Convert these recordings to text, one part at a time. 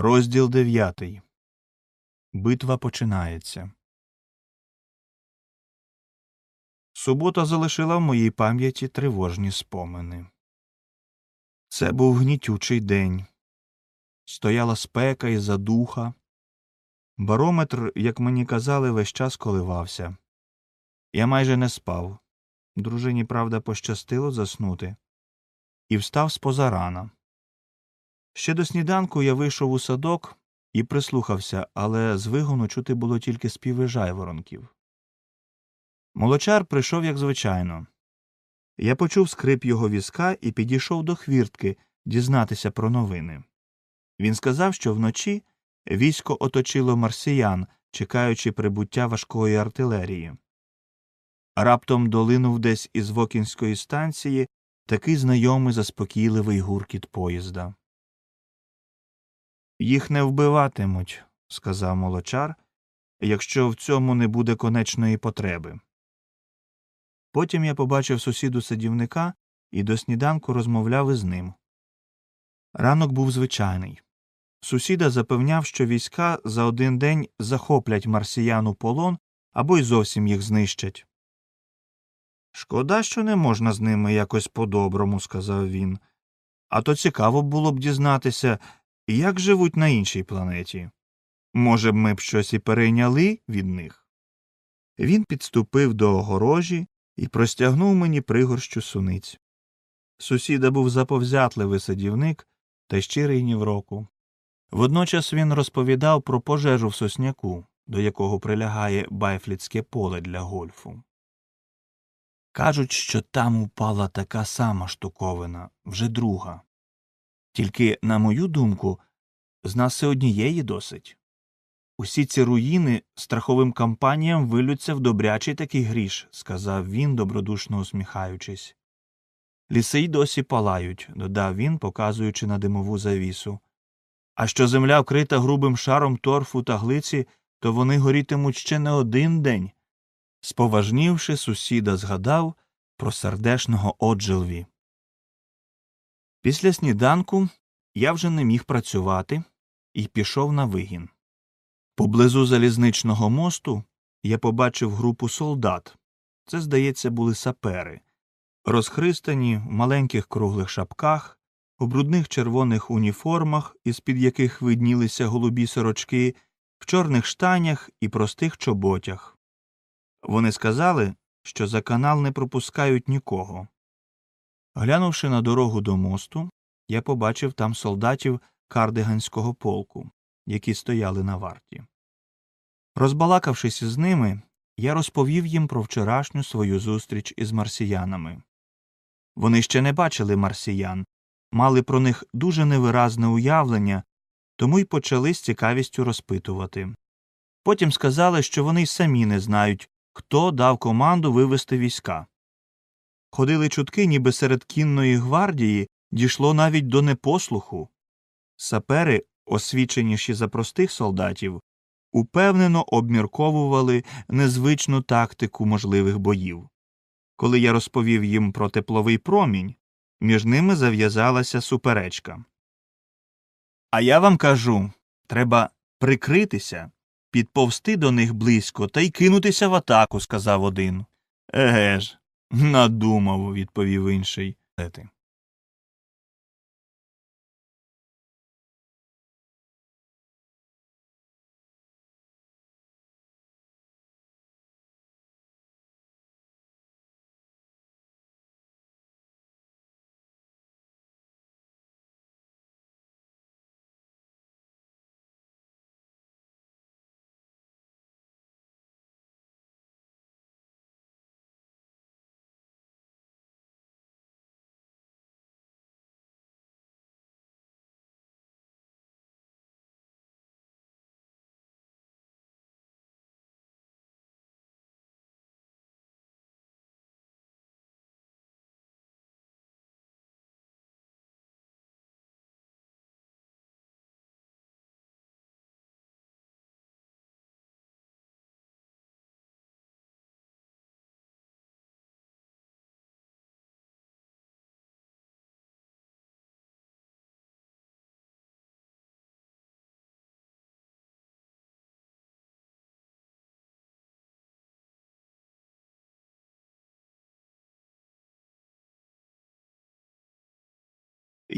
Розділ дев'ятий. Битва починається. Субота залишила в моїй пам'яті тривожні спомини. Це був гнітючий день. Стояла спека і задуха. Барометр, як мені казали, весь час коливався. Я майже не спав. Дружині, правда, пощастило заснути. І встав спозарана. Ще до сніданку я вийшов у садок і прислухався, але з вигону чути було тільки співи жайворонків. Молочар прийшов, як звичайно. Я почув скрип його візка і підійшов до хвіртки дізнатися про новини. Він сказав, що вночі військо оточило марсіян, чекаючи прибуття важкої артилерії. Раптом долинув десь із Вокінської станції такий знайомий заспокійливий гуркіт поїзда. Їх не вбиватимуть, сказав молочар, якщо в цьому не буде конечної потреби. Потім я побачив сусіду садівника і до сніданку розмовляв із ним. Ранок був звичайний. Сусіда запевняв, що війська за один день захоплять марсіян у полон або й зовсім їх знищать. Шкода, що не можна з ними якось по-доброму, сказав він. А то цікаво було б дізнатися, як живуть на іншій планеті. Може б, ми б щось і перейняли від них. Він підступив до огорожі і простягнув мені пригорщу суниць. Сусіда був заповзятливий садівник та щирий ні в року. Водночас він розповідав про пожежу в сосняку, до якого прилягає байфліцьке поле для гольфу. Кажуть, що там упала така сама штуковина, вже друга. Тільки, на мою думку, з нас і однієї досить. Усі ці руїни страховим кампаніям вилються в добрячий такий гріш, сказав він, добродушно усміхаючись. Ліси й досі палають, додав він, показуючи на димову завісу. А що земля вкрита грубим шаром торфу та глиці, то вони горітимуть ще не один день. Споважнівши, сусіда згадав про сердешного Оджелві. Після сніданку я вже не міг працювати і пішов на вигін. Поблизу залізничного мосту я побачив групу солдат. Це, здається, були сапери, розхристані в маленьких круглих шапках, у брудних червоних уніформах, із під яких виднілися голубі сорочки, в чорних штанях і простих чоботях. Вони сказали, що за канал не пропускають нікого. Глянувши на дорогу до мосту, я побачив там солдатів кардиганського полку, які стояли на варті. Розбалакавшись із ними, я розповів їм про вчорашню свою зустріч із марсіянами. Вони ще не бачили марсіян, мали про них дуже невиразне уявлення, тому й почали з цікавістю розпитувати. Потім сказали, що вони й самі не знають, хто дав команду вивести війська. Ходили чутки, ніби серед кінної гвардії дійшло навіть до непослуху. Сапери, освіченіші за простих солдатів, упевнено обмірковували незвичну тактику можливих боїв. Коли я розповів їм про тепловий промінь, між ними зав'язалася суперечка. А я вам кажу треба прикритися, підповсти до них близько та й кинутися в атаку, сказав один. Еге ж, надумав, відповів інший.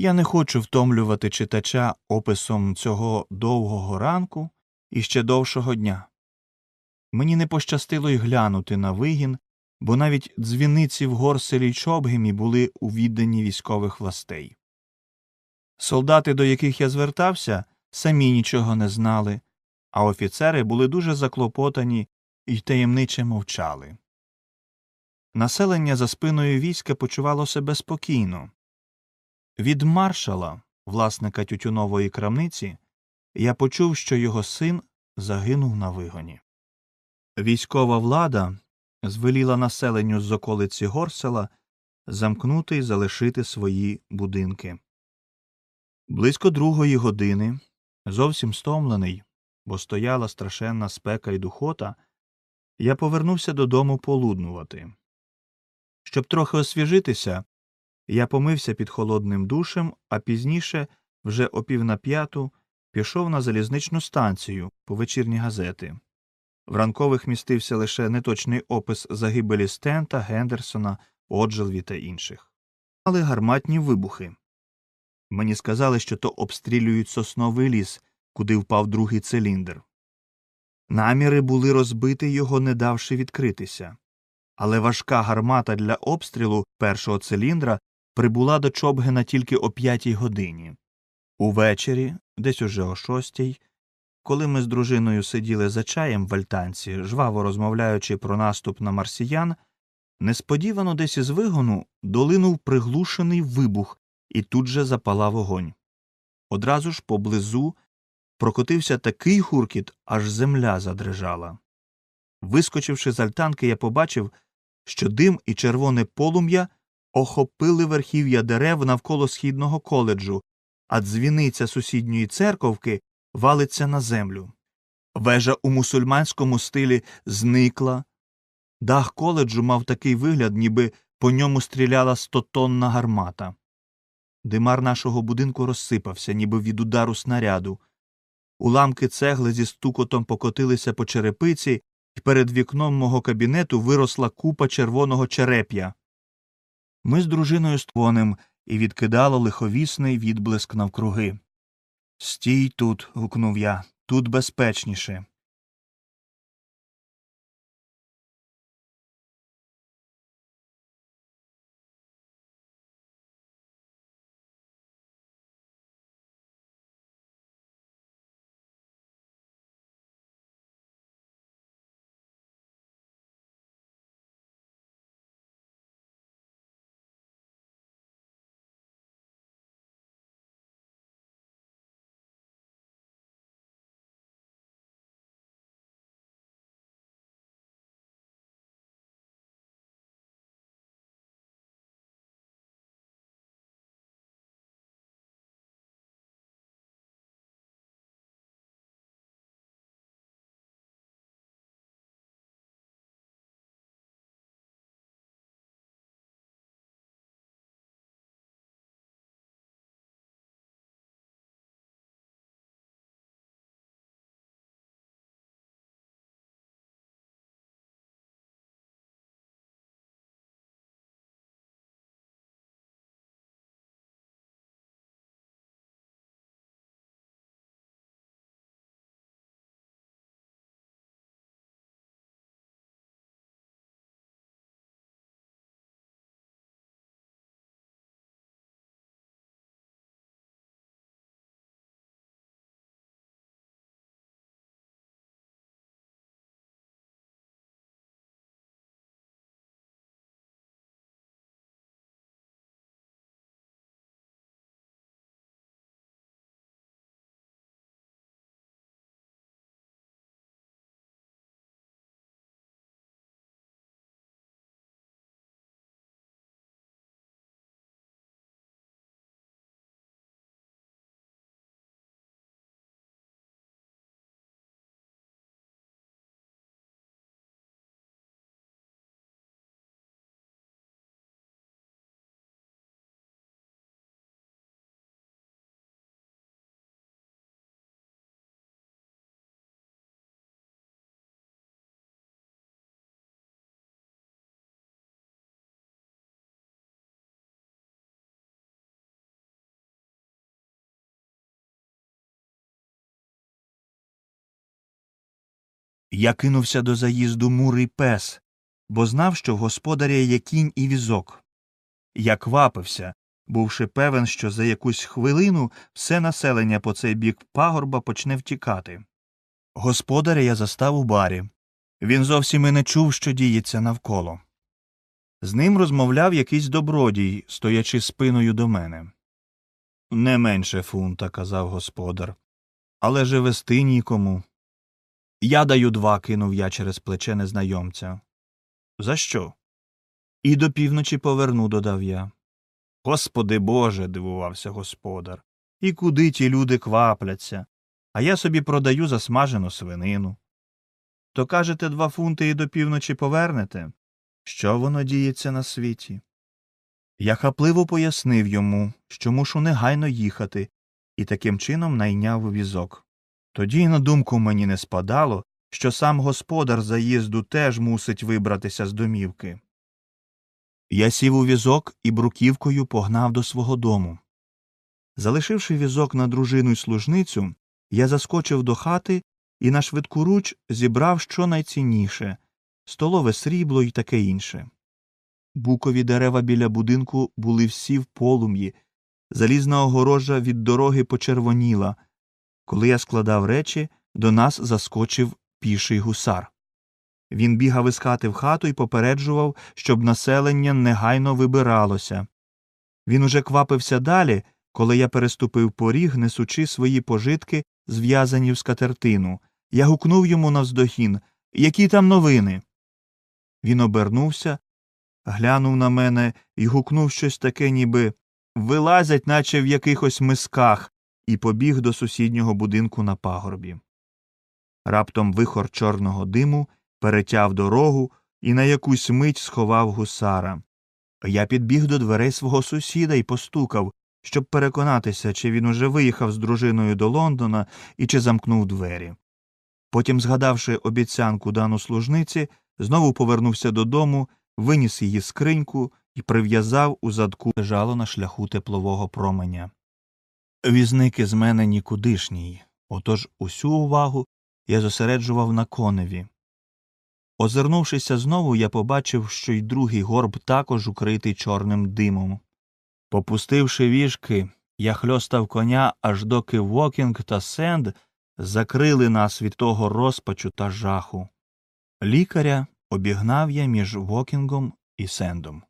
Я не хочу втомлювати читача описом цього довгого ранку і ще довшого дня. Мені не пощастило й глянути на вигін, бо навіть дзвіниці в Горселі Чобгемі були у відданні військових властей. Солдати, до яких я звертався, самі нічого не знали, а офіцери були дуже заклопотані і таємниче мовчали. Населення за спиною війська почувало себе спокійно. Від маршала, власника тютюнової крамниці, я почув, що його син загинув на вигоні. Військова влада звеліла населенню з околиці Горсела замкнути й залишити свої будинки. Близько другої години, зовсім стомлений, бо стояла страшенна спека й духота, я повернувся додому полуднувати. Щоб трохи освіжитися, я помився під холодним душем, а пізніше, вже о пів на п'яту, пішов на залізничну станцію по вечірні газети. В ранкових містився лише неточний опис загибелі Стента, Гендерсона, Оджелві та інших. Але гарматні вибухи. Мені сказали, що то обстрілюють сосновий ліс, куди впав другий циліндр. Наміри були розбити його, не давши відкритися. Але важка гармата для обстрілу першого циліндра прибула до Чобгена тільки о п'ятій годині. Увечері, десь уже о шостій, коли ми з дружиною сиділи за чаєм в альтанці, жваво розмовляючи про наступ на марсіян, несподівано десь із вигону долинув приглушений вибух і тут же запалав вогонь. Одразу ж поблизу прокотився такий гуркіт, аж земля задрижала. Вискочивши з альтанки, я побачив, що дим і червоне полум'я охопили верхів'я дерев навколо східного коледжу, а дзвіниця сусідньої церковки валиться на землю. Вежа у мусульманському стилі зникла. Дах коледжу мав такий вигляд, ніби по ньому стріляла стотонна гармата. Димар нашого будинку розсипався, ніби від удару снаряду. Уламки цегли зі стукотом покотилися по черепиці, і перед вікном мого кабінету виросла купа червоного череп'я. Ми з дружиною ствонем і відкидало лиховісний відблиск навкруги. Стій тут. гукнув я. Тут безпечніше. Я кинувся до заїзду мурий пес, бо знав, що в господаря є кінь і візок. Я квапився, бувши певен, що за якусь хвилину все населення по цей бік пагорба почне втікати. Господаря я застав у барі. Він зовсім і не чув, що діється навколо. З ним розмовляв якийсь добродій, стоячи спиною до мене. Не менше фунта, казав господар. Але же вести нікому. Я даю два, кинув я через плече незнайомця. За що? І до півночі поверну, додав я. Господи Боже, дивувався господар. І куди ті люди квапляться? А я собі продаю засмажену свинину. То кажете, два фунти і до півночі повернете? Що воно діється на світі? Я хапливо пояснив йому, що мушу негайно їхати, і таким чином найняв візок. Тоді й на думку мені не спадало, що сам господар заїзду теж мусить вибратися з домівки. Я сів у візок і бруківкою погнав до свого дому. Залишивши візок на дружину й служницю, я заскочив до хати і на швидку руч зібрав що найцінніше столове срібло й таке інше. Букові дерева біля будинку були всі в полум'ї, залізна огорожа від дороги почервоніла. Коли я складав речі, до нас заскочив піший гусар. Він бігав із хати в хату і попереджував, щоб населення негайно вибиралося. Він уже квапився далі, коли я переступив поріг, несучи свої пожитки, зв'язані в скатертину. Я гукнув йому навздогін Які там новини? Він обернувся, глянув на мене і гукнув щось таке, ніби вилазять, наче в якихось мисках, і побіг до сусіднього будинку на пагорбі. Раптом вихор чорного диму перетяв дорогу і на якусь мить сховав гусара. Я підбіг до дверей свого сусіда і постукав, щоб переконатися, чи він уже виїхав з дружиною до Лондона і чи замкнув двері. Потім, згадавши обіцянку дану служниці, знову повернувся додому, виніс її скриньку і прив'язав у задку лежало на шляху теплового променя. Візники з мене нікудишній, отож усю увагу я зосереджував на коневі. Озирнувшися знову, я побачив, що й другий горб також укритий чорним димом. Попустивши віжки, я хльостав коня, аж доки Вокінг та Сенд закрили нас від того розпачу та жаху. Лікаря обігнав я між Вокінгом і Сендом.